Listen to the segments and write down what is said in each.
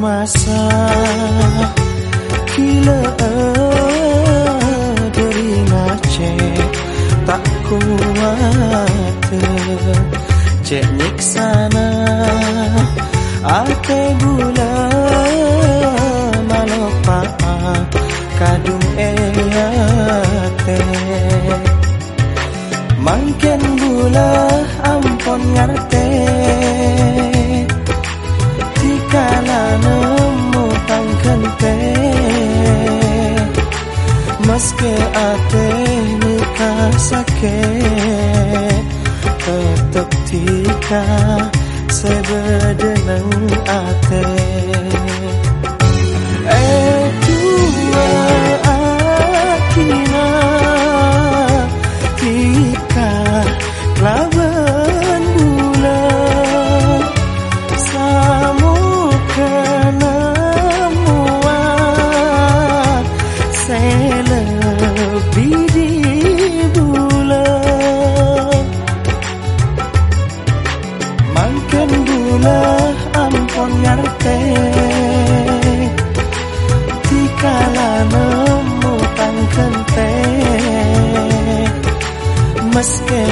masa Kila dari nace Tak kuat Cek nyiksana Ake gula Malopa Kadung eyate Mangken gula Ampon ngarte kananu mutang kente Meski ate nikah sake tetap tika sebedeneng ate. Eh tuan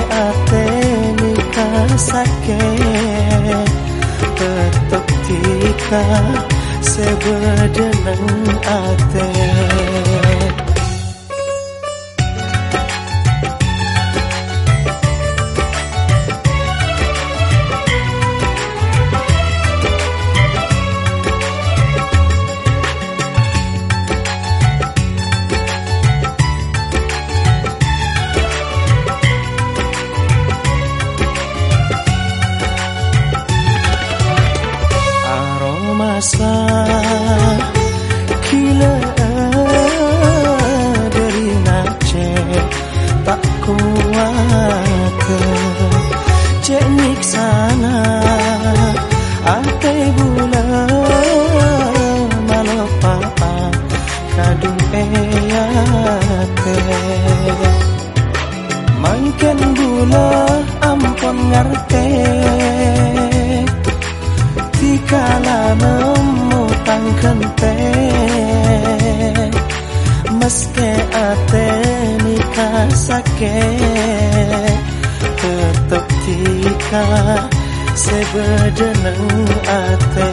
Ate nikah sakit. Tetap tika sebedenang ate Gila dari nace Tak kuat Cek sana Ate bulan Malopa Kadung eyate Mangken bula ampun ngerti Meski ate nikah sakit Tetap tika sebedenang ate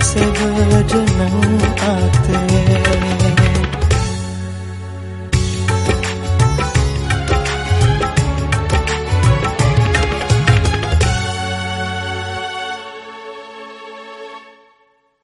tika sebedenang ate